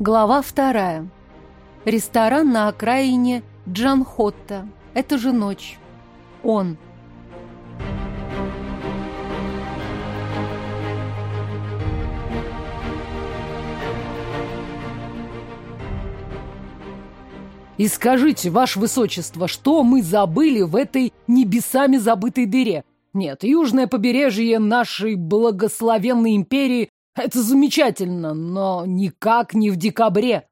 Глава вторая. Ресторан на окраине Джанхотта. Это же ночь. Он. И скажите, ваше высочество, что мы забыли в этой небесами забытой дыре? Нет, южное побережье нашей благословенной империи — это замечательно, но никак не в декабре.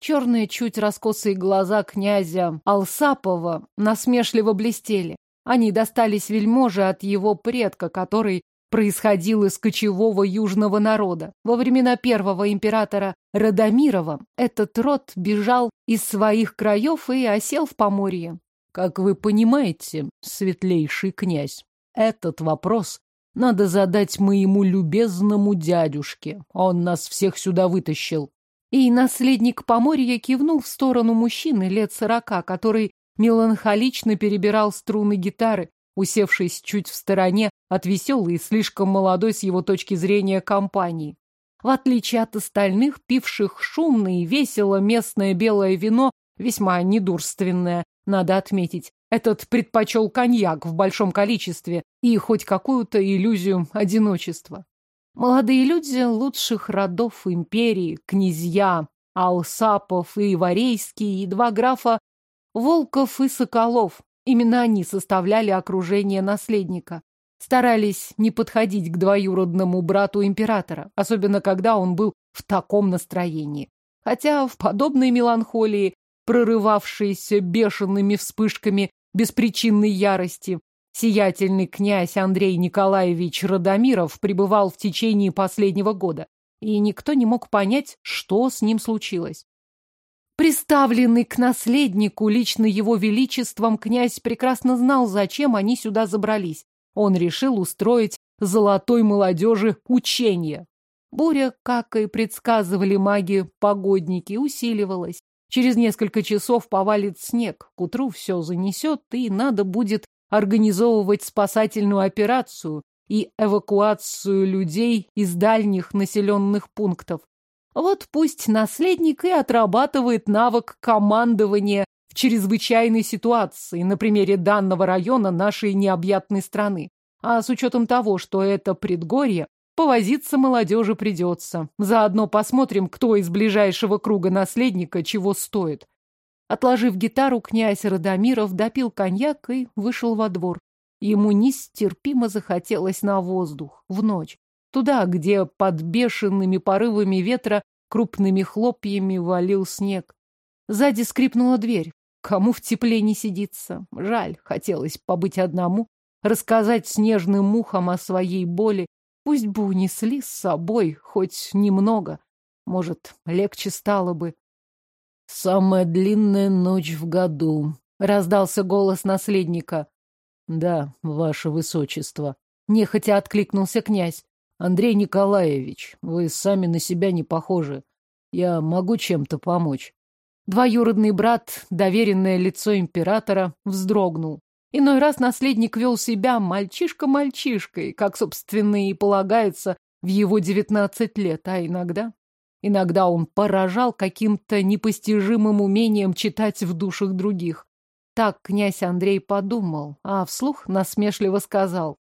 Черные, чуть раскосые глаза князя Алсапова насмешливо блестели. Они достались вельможе от его предка, который происходил из кочевого южного народа. Во времена первого императора Радомирова этот род бежал из своих краев и осел в Поморье. Как вы понимаете, светлейший князь, этот вопрос надо задать моему любезному дядюшке. Он нас всех сюда вытащил. И наследник Поморья кивнул в сторону мужчины лет сорока, который меланхолично перебирал струны гитары, усевшись чуть в стороне от веселой и слишком молодой с его точки зрения компании. В отличие от остальных, пивших шумно и весело местное белое вино, весьма недурственное, надо отметить, этот предпочел коньяк в большом количестве и хоть какую-то иллюзию одиночества. Молодые люди лучших родов империи, князья, Алсапов и Варейский, и два графа Волков и Соколов, Именно они составляли окружение наследника. Старались не подходить к двоюродному брату императора, особенно когда он был в таком настроении. Хотя в подобной меланхолии, прорывавшейся бешеными вспышками беспричинной ярости, сиятельный князь Андрей Николаевич Радомиров пребывал в течение последнего года, и никто не мог понять, что с ним случилось. Приставленный к наследнику лично его величеством, князь прекрасно знал, зачем они сюда забрались. Он решил устроить золотой молодежи учение. Буря, как и предсказывали маги-погодники, усиливалась. Через несколько часов повалит снег, к утру все занесет, и надо будет организовывать спасательную операцию и эвакуацию людей из дальних населенных пунктов. Вот пусть наследник и отрабатывает навык командования в чрезвычайной ситуации на примере данного района нашей необъятной страны. А с учетом того, что это предгорье, повозиться молодежи придется. Заодно посмотрим, кто из ближайшего круга наследника чего стоит. Отложив гитару, князь Радомиров допил коньяк и вышел во двор. Ему нестерпимо захотелось на воздух, в ночь. Туда, где под бешеными порывами ветра крупными хлопьями валил снег. Сзади скрипнула дверь. Кому в тепле не сидится? Жаль, хотелось побыть одному, рассказать снежным мухам о своей боли. Пусть бы унесли с собой хоть немного. Может, легче стало бы. «Самая длинная ночь в году», — раздался голос наследника. «Да, ваше высочество», — нехотя откликнулся князь. Андрей Николаевич, вы сами на себя не похожи. Я могу чем-то помочь. Двоюродный брат, доверенное лицо императора, вздрогнул. Иной раз наследник вел себя мальчишка-мальчишкой, как, собственно, и полагается в его девятнадцать лет, а иногда... Иногда он поражал каким-то непостижимым умением читать в душах других. Так князь Андрей подумал, а вслух насмешливо сказал.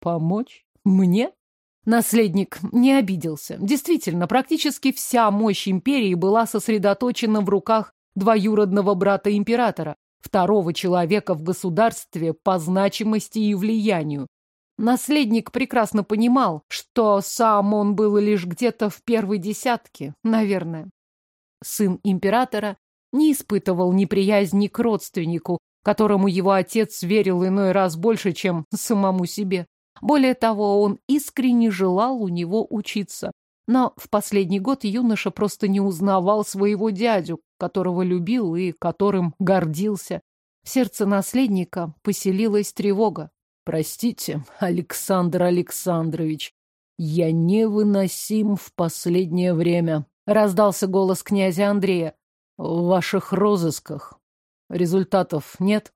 «Помочь? Мне?» Наследник не обиделся. Действительно, практически вся мощь империи была сосредоточена в руках двоюродного брата императора, второго человека в государстве по значимости и влиянию. Наследник прекрасно понимал, что сам он был лишь где-то в первой десятке, наверное. Сын императора не испытывал неприязни к родственнику, которому его отец верил иной раз больше, чем самому себе. Более того, он искренне желал у него учиться. Но в последний год юноша просто не узнавал своего дядю, которого любил и которым гордился. В сердце наследника поселилась тревога. «Простите, Александр Александрович, я невыносим в последнее время», — раздался голос князя Андрея. «В ваших розысках результатов нет?»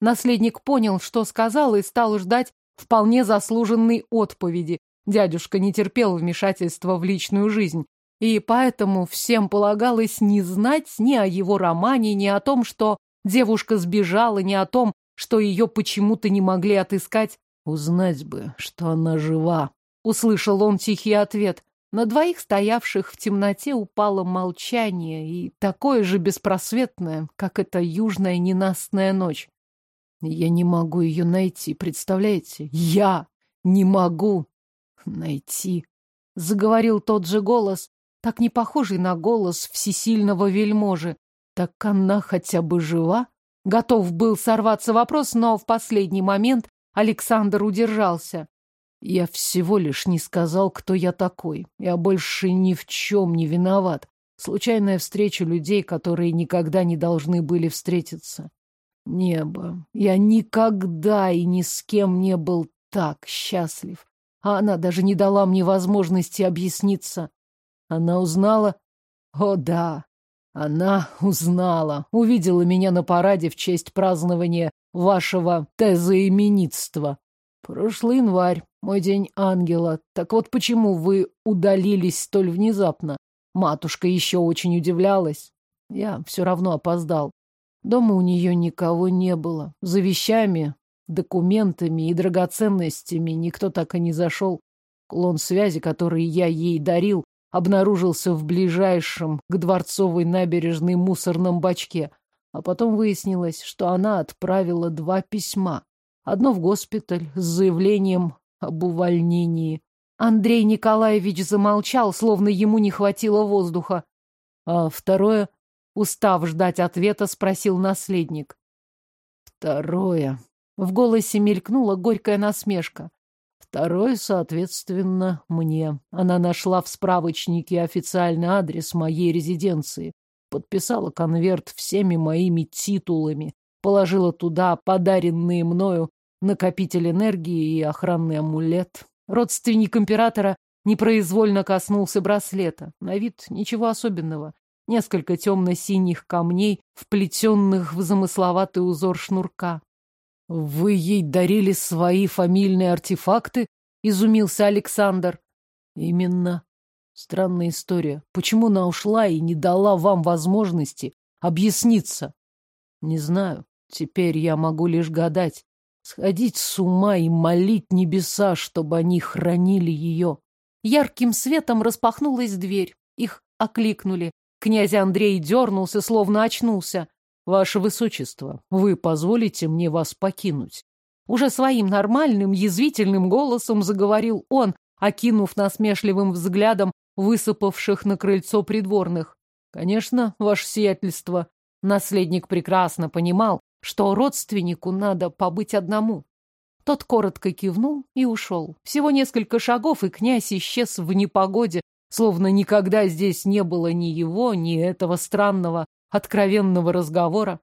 Наследник понял, что сказал, и стал ждать вполне заслуженной отповеди. Дядюшка не терпел вмешательства в личную жизнь. и поэтому всем полагалось не знать ни о его романе, ни о том, что девушка сбежала, ни о том, что ее почему-то не могли отыскать. «Узнать бы, что она жива», — услышал он тихий ответ. На двоих стоявших в темноте упало молчание, и такое же беспросветное, как эта южная ненастная ночь. Я не могу ее найти, представляете? Я не могу найти. Заговорил тот же голос, так не похожий на голос всесильного вельможи. Так она хотя бы жива? Готов был сорваться вопрос, но в последний момент Александр удержался. Я всего лишь не сказал, кто я такой. Я больше ни в чем не виноват. Случайная встреча людей, которые никогда не должны были встретиться. Небо. Я никогда и ни с кем не был так счастлив. А она даже не дала мне возможности объясниться. Она узнала? О, да. Она узнала. Увидела меня на параде в честь празднования вашего тезоименитства. Прошлый январь, мой день ангела. Так вот почему вы удалились столь внезапно? Матушка еще очень удивлялась. Я все равно опоздал. Дома у нее никого не было. За вещами, документами и драгоценностями никто так и не зашел. Клон связи, который я ей дарил, обнаружился в ближайшем к Дворцовой набережной мусорном бачке. А потом выяснилось, что она отправила два письма. Одно в госпиталь с заявлением об увольнении. Андрей Николаевич замолчал, словно ему не хватило воздуха. А второе Устав ждать ответа, спросил наследник. Второе. В голосе мелькнула горькая насмешка. Второе, соответственно, мне. Она нашла в справочнике официальный адрес моей резиденции, подписала конверт всеми моими титулами, положила туда подаренные мною накопитель энергии и охранный амулет. Родственник императора непроизвольно коснулся браслета. На вид ничего особенного несколько темно-синих камней, вплетенных в замысловатый узор шнурка. «Вы ей дарили свои фамильные артефакты?» — изумился Александр. «Именно. Странная история. Почему она ушла и не дала вам возможности объясниться?» «Не знаю. Теперь я могу лишь гадать. Сходить с ума и молить небеса, чтобы они хранили ее». Ярким светом распахнулась дверь. Их окликнули. Князь Андрей дернулся, словно очнулся. «Ваше Высочество, вы позволите мне вас покинуть?» Уже своим нормальным, язвительным голосом заговорил он, окинув насмешливым взглядом высыпавших на крыльцо придворных. «Конечно, ваше сиятельство». Наследник прекрасно понимал, что родственнику надо побыть одному. Тот коротко кивнул и ушел. Всего несколько шагов, и князь исчез в непогоде, словно никогда здесь не было ни его, ни этого странного, откровенного разговора.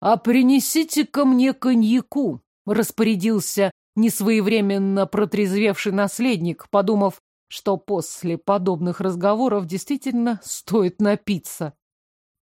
«А принесите ко мне коньяку», — распорядился несвоевременно протрезвевший наследник, подумав, что после подобных разговоров действительно стоит напиться.